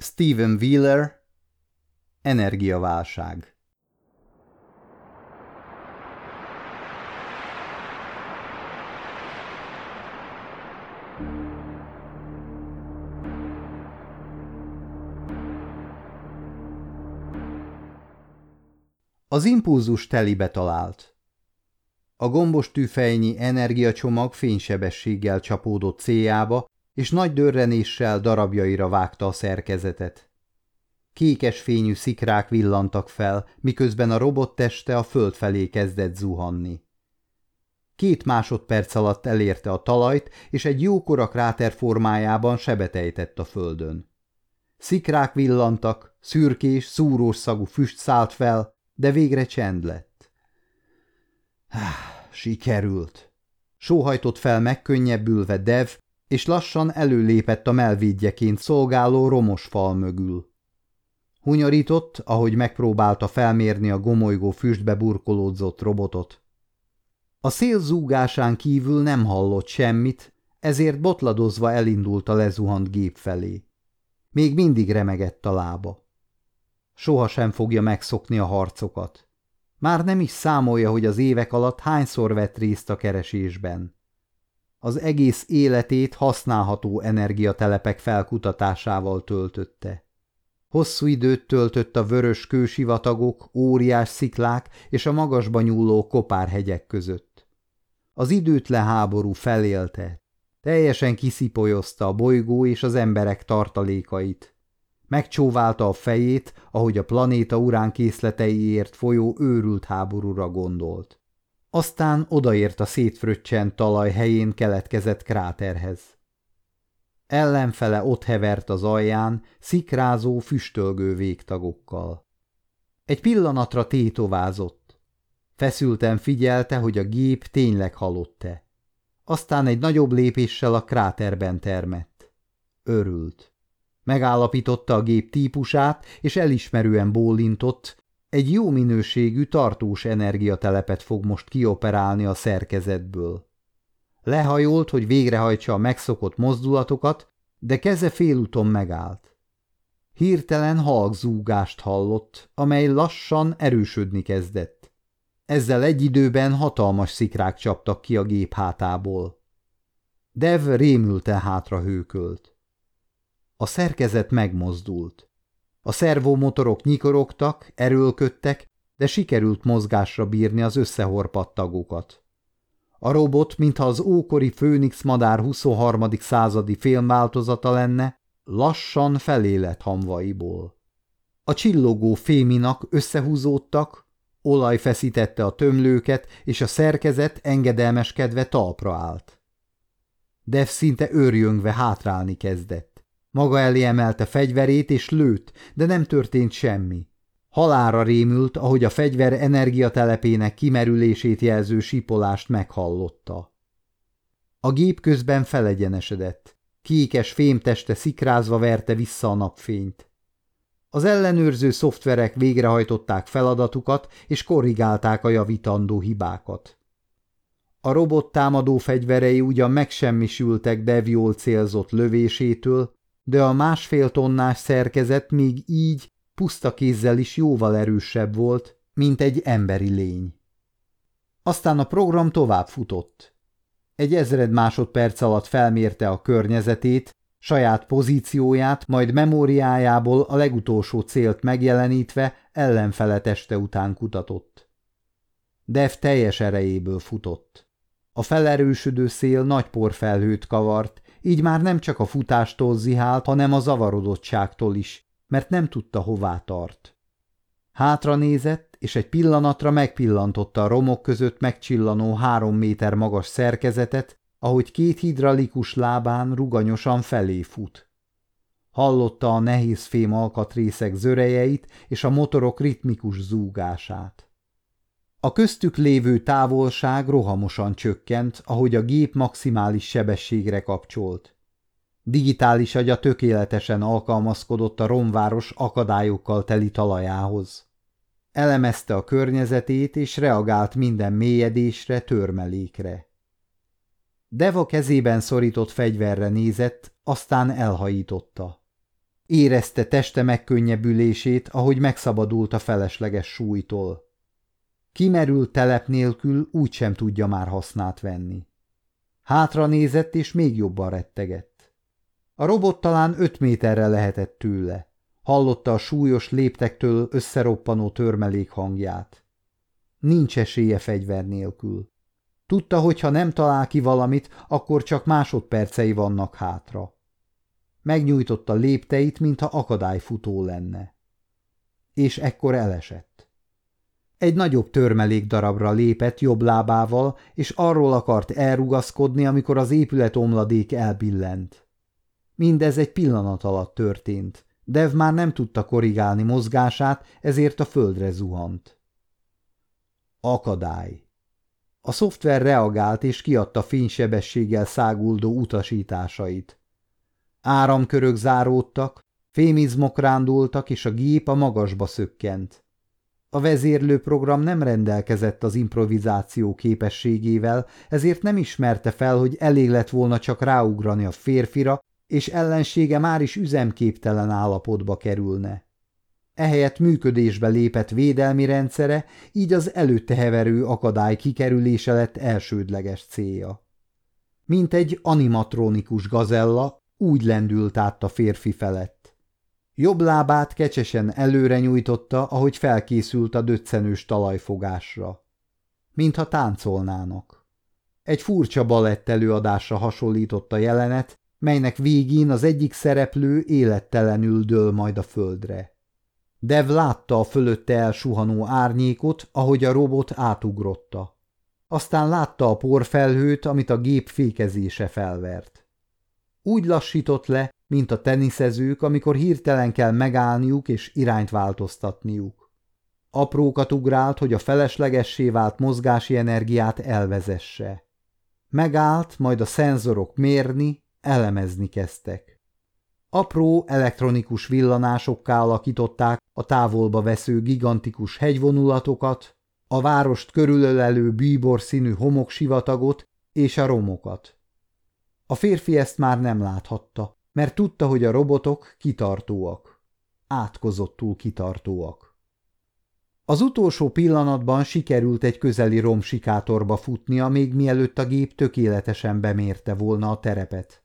Steven Wheeler Energiaválság Az impulzus telibe talált. A gombos tűfejnyi energiacsomag fénysebességgel csapódott céljába, és nagy dörrenéssel darabjaira vágta a szerkezetet. Kékes fényű szikrák villantak fel, miközben a robot teste a föld felé kezdett zuhanni. Két másodperc alatt elérte a talajt, és egy jókora kráter formájában sebet a földön. Szikrák villantak, szürkés, szúrós szagú füst szállt fel, de végre csend lett. Sikerült! Sóhajtott fel megkönnyebbülve Dev, és lassan előlépett a melvédjeként szolgáló romos fal mögül. Hunyorított, ahogy megpróbálta felmérni a gomolygó füstbe burkolódzott robotot. A szél zúgásán kívül nem hallott semmit, ezért botladozva elindult a lezuhant gép felé. Még mindig remegett a lába. Soha sem fogja megszokni a harcokat. Már nem is számolja, hogy az évek alatt hányszor vett részt a keresésben. Az egész életét használható energiatelepek felkutatásával töltötte. Hosszú időt töltött a vörös kősivatagok, óriás sziklák és a magasba nyúló kopárhegyek között. Az időtlen háború felélte, teljesen kiszipolyozta a bolygó és az emberek tartalékait. Megcsóválta a fejét, ahogy a planéta uránkészleteiért folyó őrült háborúra gondolt. Aztán odaért a szétfröccsent talaj helyén keletkezett kráterhez. Ellenfele ott hevert az alján, szikrázó, füstölgő végtagokkal. Egy pillanatra tétovázott. Feszülten figyelte, hogy a gép tényleg halott-e. Aztán egy nagyobb lépéssel a kráterben termett. Örült. Megállapította a gép típusát, és elismerően bólintott, egy jó minőségű tartós energiatelepet fog most kioperálni a szerkezetből. Lehajolt, hogy végrehajtsa a megszokott mozdulatokat, de keze félúton megállt. Hirtelen halkzúgást hallott, amely lassan erősödni kezdett. Ezzel egy időben hatalmas szikrák csaptak ki a gép hátából. Dev rémülten hátra hőkölt. A szerkezet megmozdult. A szervomotorok nyikorogtak, erőlködtek, de sikerült mozgásra bírni az összehorpadt tagokat. A robot, mintha az ókori Főnix madár 23. századi filmváltozata lenne, lassan felé lett hamvaiból. A csillogó féminak összehúzódtak, olaj feszítette a tömlőket, és a szerkezet engedelmeskedve talpra állt. Dev szinte őrjöngve hátrálni kezdett. Maga elé emelte fegyverét és lőtt, de nem történt semmi. Halára rémült, ahogy a fegyver energiatelepének kimerülését jelző sipolást meghallotta. A gép közben felegyenesedett. Kékes fémteste szikrázva verte vissza a napfényt. Az ellenőrző szoftverek végrehajtották feladatukat, és korrigálták a javítandó hibákat. A robot támadó fegyverei ugyan megsemmisültek Deviol célzott lövésétől, de a másfél tonnás szerkezet még így puszta kézzel is jóval erősebb volt, mint egy emberi lény. Aztán a program tovább futott. Egy ezred másodperc alatt felmérte a környezetét, saját pozícióját, majd memóriájából a legutolsó célt megjelenítve ellenfele teste után kutatott. Dev teljes erejéből futott. A felerősödő szél nagy porfelhőt kavart, így már nem csak a futástól zihált, hanem a zavarodottságtól is, mert nem tudta, hová tart. Hátra nézett, és egy pillanatra megpillantotta a romok között megcsillanó három méter magas szerkezetet, ahogy két hidralikus lábán ruganyosan felé fut. Hallotta a nehéz fém alkatrészek zörejeit és a motorok ritmikus zúgását. A köztük lévő távolság rohamosan csökkent, ahogy a gép maximális sebességre kapcsolt. Digitális agya tökéletesen alkalmazkodott a romváros akadályokkal teli talajához. Elemezte a környezetét, és reagált minden mélyedésre, törmelékre. Deva kezében szorított fegyverre nézett, aztán elhajította. Érezte teste megkönnyebbülését, ahogy megszabadult a felesleges súlytól. Kimerült telep nélkül úgysem tudja már hasznát venni. Hátra nézett, és még jobban rettegett. A robot talán öt méterre lehetett tőle. Hallotta a súlyos léptektől összeroppanó törmelék hangját. Nincs esélye fegyver nélkül. Tudta, hogy ha nem talál ki valamit, akkor csak másodpercei vannak hátra. Megnyújtotta lépteit, mintha akadályfutó lenne. És ekkor elesett. Egy nagyobb törmelék darabra lépett jobb lábával, és arról akart elrugaszkodni, amikor az épület omladék elbillent. Mindez egy pillanat alatt történt. Dev már nem tudta korrigálni mozgását, ezért a földre zuhant. Akadály. A szoftver reagált és kiadta fénysebességgel száguldó utasításait. Áramkörök záródtak, fémizmok rándultak, és a gép a magasba szökkent. A vezérlőprogram nem rendelkezett az improvizáció képességével, ezért nem ismerte fel, hogy elég lett volna csak ráugrani a férfira, és ellensége már is üzemképtelen állapotba kerülne. Ehelyett működésbe lépett védelmi rendszere, így az előtte heverő akadály kikerülése lett elsődleges célja. Mint egy animatronikus gazella, úgy lendült át a férfi felett. Jobb lábát kecsesen előre nyújtotta, ahogy felkészült a döccenős talajfogásra. Mintha táncolnának. Egy furcsa balett előadásra hasonlított a jelenet, melynek végén az egyik szereplő élettelenül dől majd a földre. Dev látta a fölötte elsuhanó árnyékot, ahogy a robot átugrotta. Aztán látta a porfelhőt, amit a gép fékezése felvert. Úgy lassított le, mint a teniszezők, amikor hirtelen kell megállniuk és irányt változtatniuk. Aprókat ugrált, hogy a feleslegessé vált mozgási energiát elvezesse. Megállt, majd a szenzorok mérni, elemezni kezdtek. Apró elektronikus villanásokká alakították a távolba vesző gigantikus hegyvonulatokat, a várost körülölelő bíbor színű homoksivatagot és a romokat. A férfi ezt már nem láthatta, mert tudta, hogy a robotok kitartóak. Átkozottul kitartóak. Az utolsó pillanatban sikerült egy közeli romsikátorba futnia, még mielőtt a gép tökéletesen bemérte volna a terepet.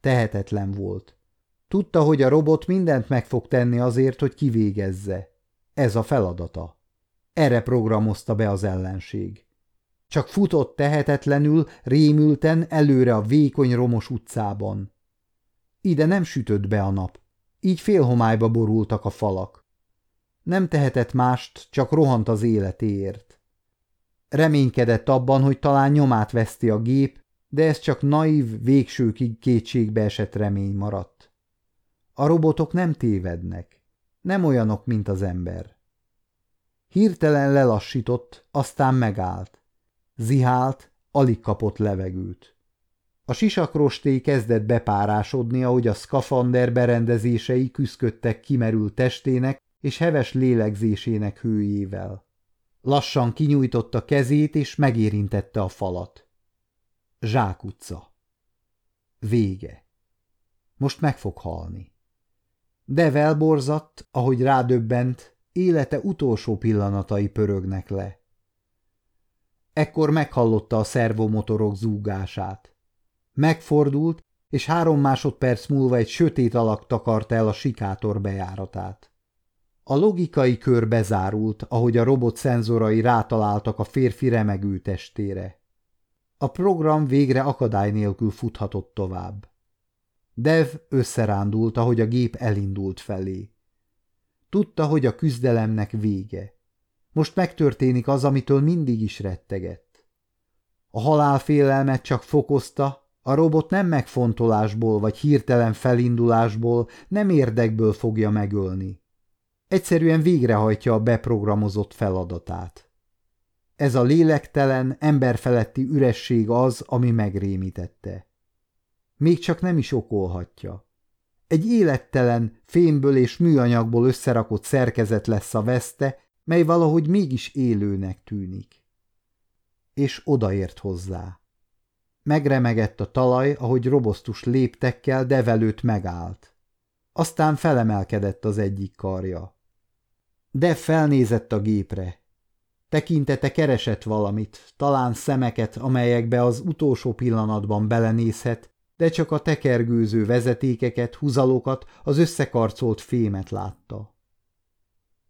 Tehetetlen volt. Tudta, hogy a robot mindent meg fog tenni azért, hogy kivégezze. Ez a feladata. Erre programozta be az ellenség. Csak futott tehetetlenül, rémülten előre a vékony romos utcában. Ide nem sütött be a nap, így félhomályba borultak a falak. Nem tehetett mást, csak rohant az életéért. Reménykedett abban, hogy talán nyomát veszti a gép, de ez csak naív, végsőkig kétségbe esett remény maradt. A robotok nem tévednek, nem olyanok, mint az ember. Hirtelen lelassított, aztán megállt. Zihált, alig kapott levegőt. A sisakrosté kezdett bepárásodni, ahogy a szkafander berendezései küszködtek kimerült testének és heves lélegzésének hőjével. Lassan kinyújtotta kezét, és megérintette a falat. Zsákutca. Vége. Most meg fog halni. De velborzadt, ahogy rádöbbent, élete utolsó pillanatai pörögnek le. Ekkor meghallotta a szervomotorok zúgását. Megfordult, és három másodperc múlva egy sötét alak takarta el a sikátor bejáratát. A logikai kör bezárult, ahogy a robot szenzorai rátaláltak a férfi remegő testére. A program végre akadály nélkül futhatott tovább. Dev összerándult, ahogy a gép elindult felé. Tudta, hogy a küzdelemnek vége. Most megtörténik az, amitől mindig is rettegett. A halálfélelmet csak fokozta, a robot nem megfontolásból vagy hirtelen felindulásból, nem érdekből fogja megölni. Egyszerűen végrehajtja a beprogramozott feladatát. Ez a lélektelen, emberfeletti üresség az, ami megrémítette. Még csak nem is okolhatja. Egy élettelen, fémből és műanyagból összerakott szerkezet lesz a veszte, mely valahogy mégis élőnek tűnik. És odaért hozzá. Megremegett a talaj, ahogy robosztus léptekkel develőt megállt. Aztán felemelkedett az egyik karja. De felnézett a gépre. Tekintete keresett valamit, talán szemeket, amelyekbe az utolsó pillanatban belenézhet, de csak a tekergőző vezetékeket, húzalokat, az összekarcolt fémet látta.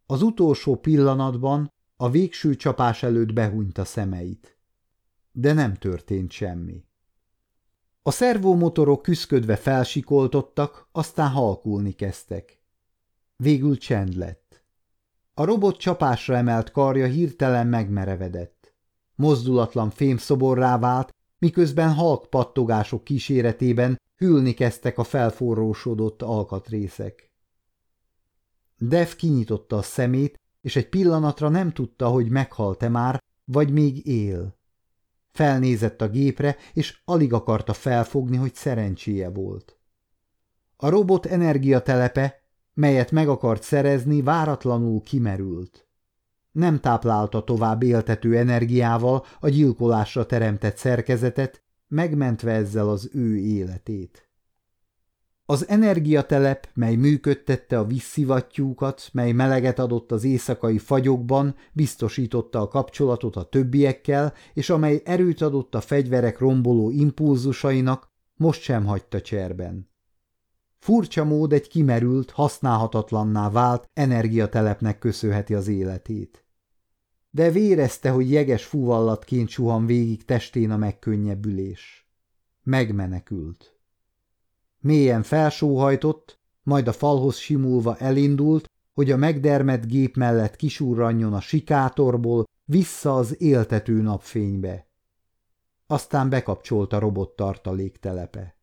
Az utolsó pillanatban a végső csapás előtt behúnyta szemeit. De nem történt semmi. A szervomotorok küszködve felsikoltottak, aztán halkulni kezdtek. Végül csend lett. A robot csapásra emelt karja hirtelen megmerevedett. Mozdulatlan fémszoborrá vált, miközben halk pattogások kíséretében hűlni kezdtek a felforrósodott alkatrészek. Dev kinyitotta a szemét, és egy pillanatra nem tudta, hogy meghalt-e már, vagy még él. Felnézett a gépre, és alig akarta felfogni, hogy szerencséje volt. A robot energiatelepe, melyet meg akart szerezni, váratlanul kimerült. Nem táplálta tovább éltető energiával a gyilkolásra teremtett szerkezetet, megmentve ezzel az ő életét. Az energiatelep, mely működtette a visszivattyúkat, mely meleget adott az éjszakai fagyokban, biztosította a kapcsolatot a többiekkel, és amely erőt adott a fegyverek romboló impulzusainak, most sem hagyta cserben. Furcsa mód egy kimerült, használhatatlanná vált energiatelepnek köszönheti az életét. De vérezte, hogy jeges fúvallatként suhan végig testén a megkönnyebbülés. Megmenekült. Mélyen felsóhajtott, majd a falhoz simulva elindult, hogy a megdermett gép mellett kisurranjon a sikátorból vissza az éltető napfénybe. Aztán bekapcsolta robot tartaléktelepe.